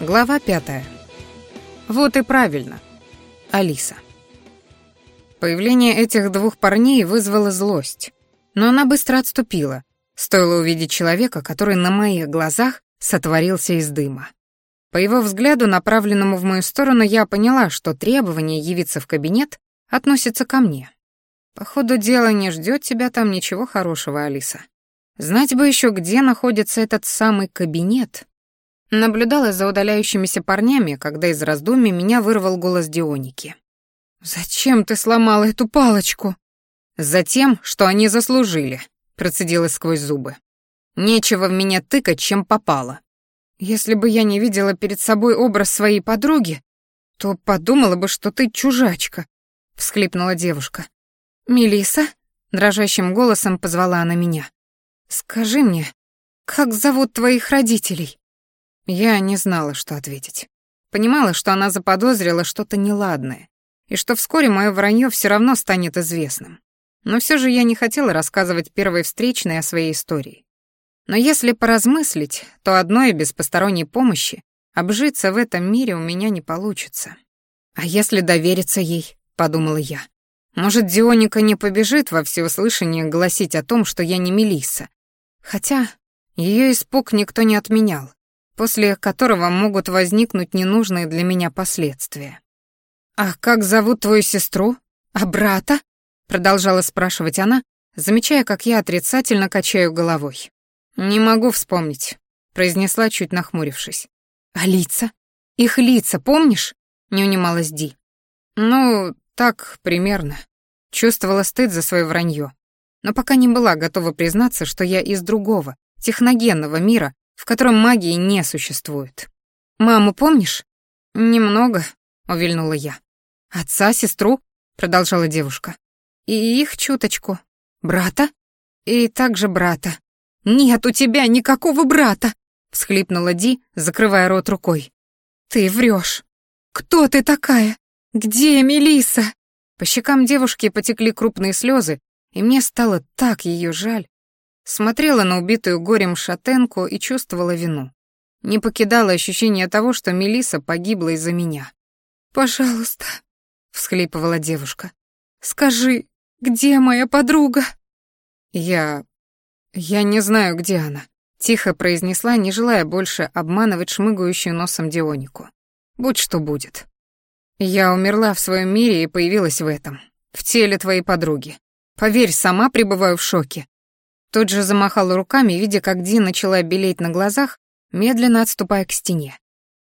Глава пятая. Вот и правильно. Алиса. Появление этих двух парней вызвало злость, но она быстро отступила, стоило увидеть человека, который на моих глазах сотворился из дыма. По его взгляду, направленному в мою сторону, я поняла, что требование явиться в кабинет относится ко мне. Походу дела не ждет тебя там ничего хорошего, Алиса. Знать бы еще, где находится этот самый кабинет, Наблюдала за удаляющимися парнями, когда из раздумий меня вырвал голос Дионики. «Зачем ты сломала эту палочку?» «Затем, что они заслужили», — процедила сквозь зубы. «Нечего в меня тыкать, чем попало». «Если бы я не видела перед собой образ своей подруги, то подумала бы, что ты чужачка», — всхлипнула девушка. Мелиса, дрожащим голосом позвала она меня. «Скажи мне, как зовут твоих родителей?» Я не знала, что ответить. Понимала, что она заподозрила что-то неладное, и что вскоре мое вранье все равно станет известным. Но все же я не хотела рассказывать первой встречной о своей истории. Но если поразмыслить, то одной без посторонней помощи обжиться в этом мире у меня не получится. А если довериться ей, подумала я. Может, Дионика не побежит во всеуслышание гласить о том, что я не Мелисса. Хотя ее испуг никто не отменял после которого могут возникнуть ненужные для меня последствия. «А как зовут твою сестру? А брата?» — продолжала спрашивать она, замечая, как я отрицательно качаю головой. «Не могу вспомнить», — произнесла, чуть нахмурившись. «А лица? Их лица, помнишь?» — не унималась Ди. «Ну, так, примерно». Чувствовала стыд за свое вранье, но пока не была готова признаться, что я из другого, техногенного мира, в котором магии не существует. «Маму помнишь?» «Немного», — увильнула я. «Отца, сестру?» — продолжала девушка. «И их чуточку. Брата?» «И также брата». «Нет у тебя никакого брата!» — всхлипнула Ди, закрывая рот рукой. «Ты врешь. Кто ты такая? Где Мелиса?» По щекам девушки потекли крупные слезы, и мне стало так ее жаль. Смотрела на убитую горем шатенку и чувствовала вину. Не покидало ощущение того, что Мелиса погибла из-за меня. «Пожалуйста», — всхлипывала девушка, — «скажи, где моя подруга?» «Я... я не знаю, где она», — тихо произнесла, не желая больше обманывать шмыгающую носом Дионику. «Будь что будет. Я умерла в своем мире и появилась в этом, в теле твоей подруги. Поверь, сама пребываю в шоке. Тут же замахала руками, видя, как Ди начала белеть на глазах, медленно отступая к стене.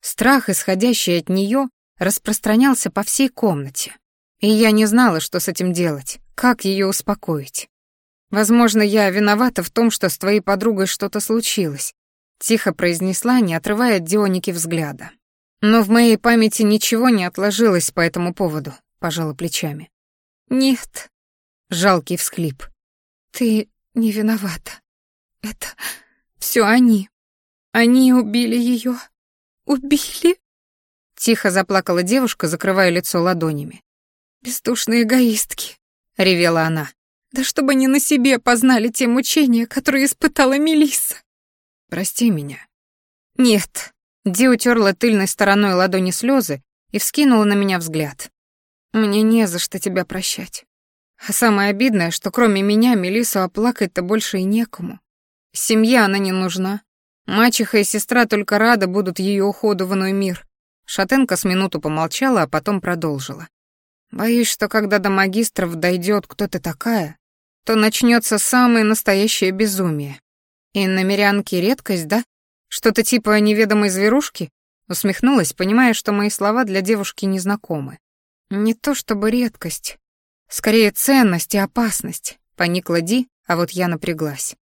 Страх, исходящий от нее, распространялся по всей комнате. И я не знала, что с этим делать, как ее успокоить. «Возможно, я виновата в том, что с твоей подругой что-то случилось», — тихо произнесла, не отрывая от Дионики взгляда. «Но в моей памяти ничего не отложилось по этому поводу», — пожала плечами. «Нет», — жалкий всхлип. «Ты не виновата. Это все они. Они убили ее. Убили? Тихо заплакала девушка, закрывая лицо ладонями. «Бездушные эгоистки», — ревела она. «Да чтобы они на себе познали те мучения, которые испытала Мелисса». «Прости меня». «Нет». Ди утерла тыльной стороной ладони слезы и вскинула на меня взгляд. «Мне не за что тебя прощать. А самое обидное, что кроме меня Мелису оплакать-то больше и некому. Семья она не нужна. Мачеха и сестра только рада будут ее уходу в иной мир. Шатенка с минуту помолчала, а потом продолжила. Боюсь, что когда до магистров дойдет, кто ты такая, то начнется самое настоящее безумие. И на мирянке редкость, да? Что-то типа неведомой зверушки? Усмехнулась, понимая, что мои слова для девушки незнакомы. Не то чтобы редкость, Скорее, ценность и опасность, поникла Ди, а вот я напряглась.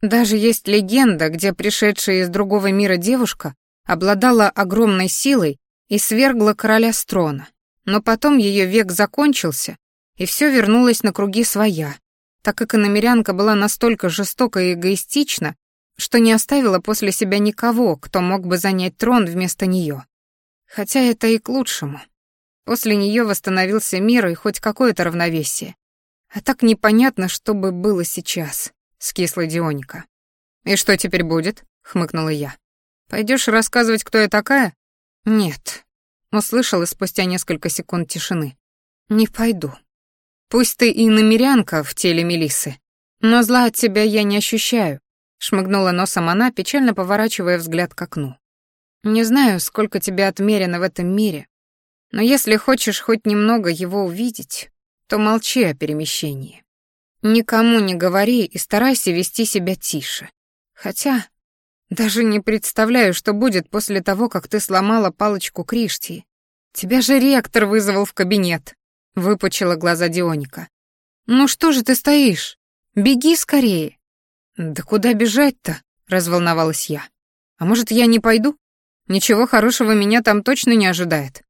Даже есть легенда, где пришедшая из другого мира девушка обладала огромной силой и свергла короля с трона. Но потом ее век закончился, и все вернулось на круги своя, так как иномерянка была настолько жестока и эгоистична, что не оставила после себя никого, кто мог бы занять трон вместо нее. Хотя это и к лучшему. После нее восстановился мир и хоть какое-то равновесие. А так непонятно, что бы было сейчас, скисла Дионика. «И что теперь будет?» — хмыкнула я. Пойдешь рассказывать, кто я такая?» «Нет», — услышала спустя несколько секунд тишины. «Не пойду. Пусть ты и намерянка в теле Мелисы, но зла от тебя я не ощущаю», — шмыгнула носом она, печально поворачивая взгляд к окну. «Не знаю, сколько тебя отмерено в этом мире, но если хочешь хоть немного его увидеть, то молчи о перемещении. Никому не говори и старайся вести себя тише. Хотя даже не представляю, что будет после того, как ты сломала палочку Кришти. Тебя же ректор вызвал в кабинет, выпучила глаза Дионика. Ну что же ты стоишь? Беги скорее. Да куда бежать-то? разволновалась я. А может, я не пойду? Ничего хорошего меня там точно не ожидает.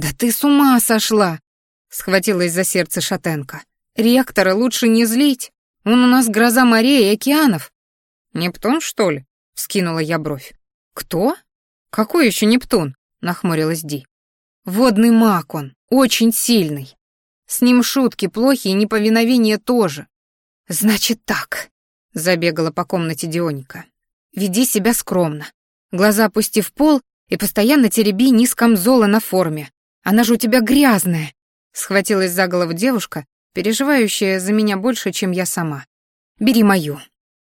«Да ты с ума сошла!» — схватилась за сердце Шатенко. «Ректора лучше не злить. Он у нас гроза морей и океанов». «Нептун, что ли?» — вскинула я бровь. «Кто? Какой еще Нептун?» — нахмурилась Ди. «Водный маг он, очень сильный. С ним шутки плохи и неповиновение тоже. Значит так», — забегала по комнате Дионика. «Веди себя скромно. Глаза опустив в пол и постоянно тереби низком камзола на форме. Она же у тебя грязная!» Схватилась за голову девушка, переживающая за меня больше, чем я сама. «Бери мою.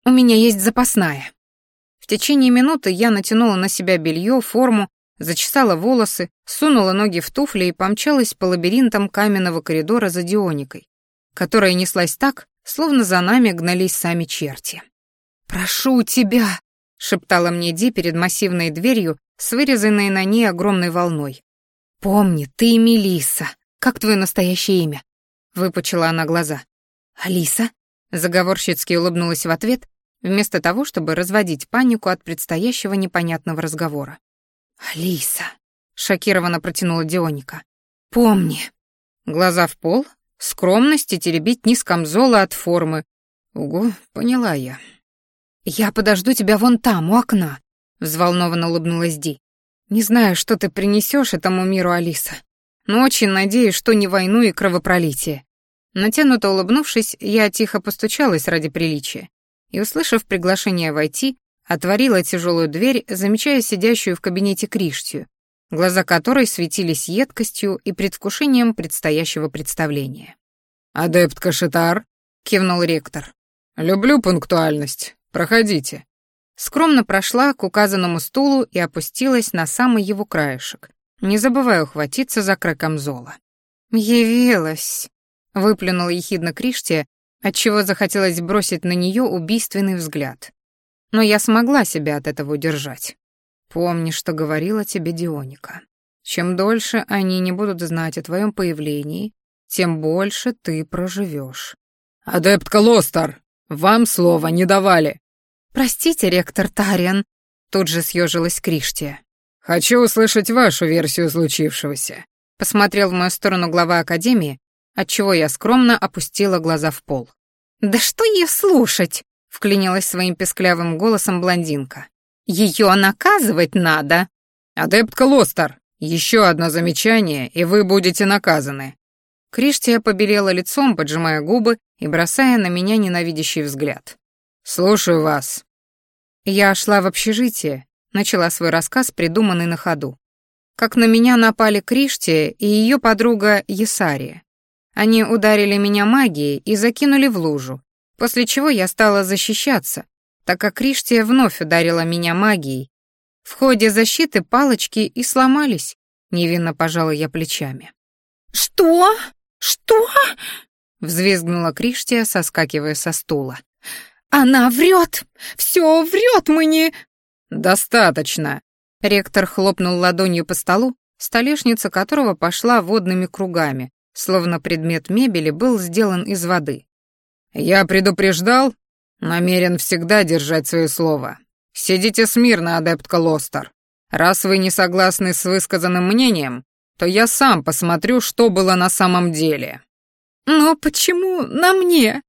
У меня есть запасная». В течение минуты я натянула на себя белье, форму, зачесала волосы, сунула ноги в туфли и помчалась по лабиринтам каменного коридора за Дионикой, которая неслась так, словно за нами гнались сами черти. «Прошу тебя!» — шептала мне Ди перед массивной дверью с вырезанной на ней огромной волной, «Помни, ты Мелиса. Как твое настоящее имя?» — выпучила она глаза. «Алиса?» — заговорщицки улыбнулась в ответ, вместо того, чтобы разводить панику от предстоящего непонятного разговора. «Алиса!» — шокированно протянула Дионика. «Помни!» Глаза в пол, скромности теребить низ камзола от формы. «Угу, поняла я». «Я подожду тебя вон там, у окна», — взволнованно улыбнулась Ди. Не знаю, что ты принесешь этому миру, Алиса, но очень надеюсь, что не войну и кровопролитие. Натянуто улыбнувшись, я тихо постучалась ради приличия и, услышав приглашение войти, отворила тяжелую дверь, замечая сидящую в кабинете Криштию, глаза которой светились едкостью и предвкушением предстоящего представления. «Адепт Кашетар», — кивнул ректор. «Люблю пунктуальность. Проходите». Скромно прошла к указанному стулу и опустилась на самый его краешек, не забывая ухватиться за край зола. «Явилась!» — выплюнула ехидно Криштия, отчего захотелось бросить на нее убийственный взгляд. Но я смогла себя от этого удержать. «Помни, что говорила тебе Дионика. Чем дольше они не будут знать о твоем появлении, тем больше ты проживешь. «Адепт Колостер, вам слова не давали!» «Простите, ректор Тариан», — тут же съежилась Криштия. «Хочу услышать вашу версию случившегося», — посмотрел в мою сторону глава Академии, отчего я скромно опустила глаза в пол. «Да что ее слушать?» — вклинилась своим песклявым голосом блондинка. «Ее наказывать надо!» «Адептка Лостер, еще одно замечание, и вы будете наказаны!» Криштия побелела лицом, поджимая губы и бросая на меня ненавидящий взгляд. «Слушаю вас». Я шла в общежитие, начала свой рассказ, придуманный на ходу. Как на меня напали Криштия и ее подруга Есария. Они ударили меня магией и закинули в лужу, после чего я стала защищаться, так как Криштия вновь ударила меня магией. В ходе защиты палочки и сломались, невинно пожала я плечами. «Что? Что?» — взвизгнула Криштия, соскакивая со стула. «Она врет! Все врет, мы не...» «Достаточно!» Ректор хлопнул ладонью по столу, столешница которого пошла водными кругами, словно предмет мебели был сделан из воды. «Я предупреждал, намерен всегда держать свое слово. Сидите смирно, адепт Лостер. Раз вы не согласны с высказанным мнением, то я сам посмотрю, что было на самом деле». «Но почему на мне?»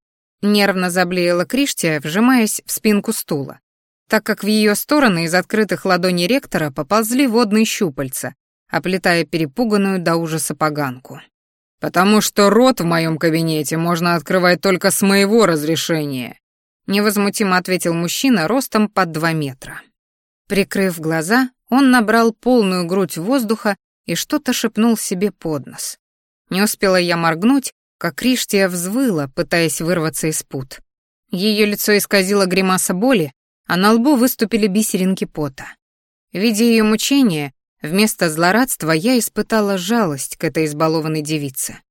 Нервно заблеяла Криштия, вжимаясь в спинку стула, так как в ее стороны из открытых ладоней ректора поползли водные щупальца, оплетая перепуганную до ужаса поганку. «Потому что рот в моем кабинете можно открывать только с моего разрешения», невозмутимо ответил мужчина ростом под два метра. Прикрыв глаза, он набрал полную грудь воздуха и что-то шепнул себе под нос. Не успела я моргнуть, как Риштия взвыла, пытаясь вырваться из пут. Ее лицо исказило гримаса боли, а на лбу выступили бисеринки пота. Видя ее мучения, вместо злорадства я испытала жалость к этой избалованной девице.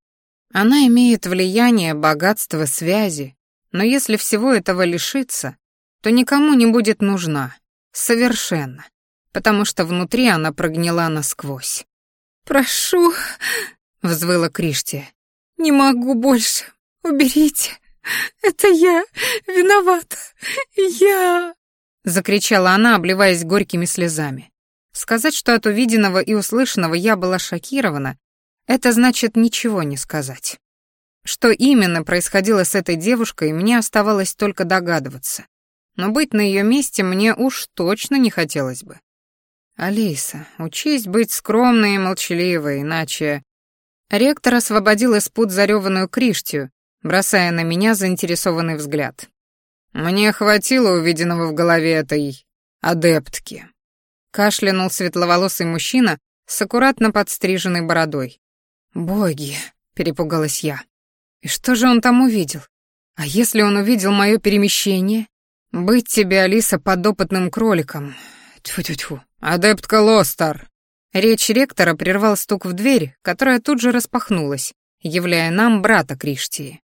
Она имеет влияние, богатство, связи, но если всего этого лишиться, то никому не будет нужна. Совершенно. Потому что внутри она прогнила насквозь. «Прошу», — взвыла Кришти, не могу больше. Уберите. Это я виновата. Я закричала она, обливаясь горькими слезами. Сказать, что от увиденного и услышанного я была шокирована, это значит ничего не сказать. Что именно происходило с этой девушкой, мне оставалось только догадываться. Но быть на ее месте мне уж точно не хотелось бы. «Алиса, учись быть скромной и молчаливой, иначе...» Ректор освободил из пуд зареванную Криштию, бросая на меня заинтересованный взгляд. «Мне хватило увиденного в голове этой... адептки», — кашлянул светловолосый мужчина с аккуратно подстриженной бородой. «Боги!» — перепугалась я. «И что же он там увидел? А если он увидел мое перемещение? Быть тебе, Алиса, подопытным кроликом. Тьфу-тьфу-тьфу. Адептка Лостар, Речь ректора прервал стук в дверь, которая тут же распахнулась, являя нам брата Криштии.